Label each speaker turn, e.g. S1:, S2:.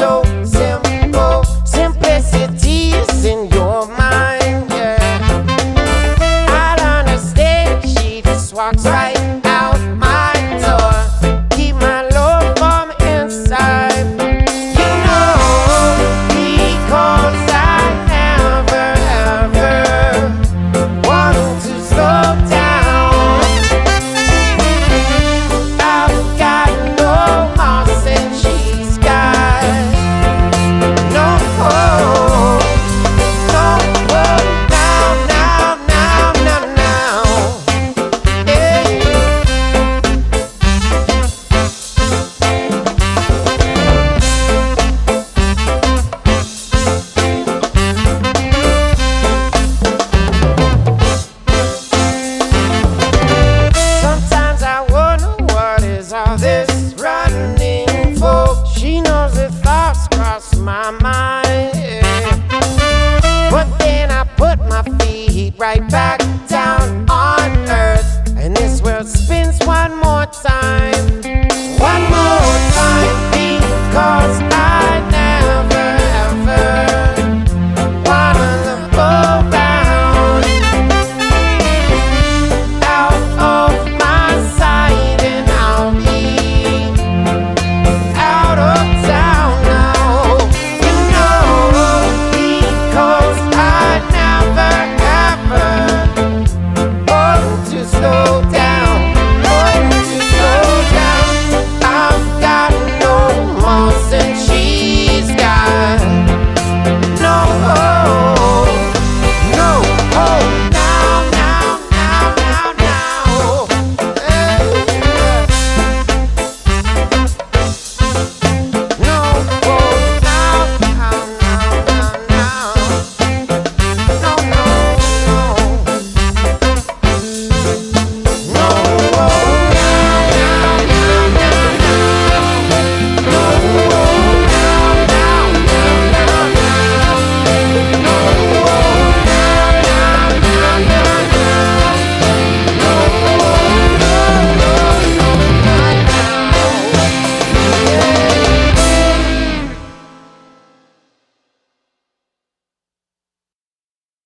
S1: so simple. crossed my mind.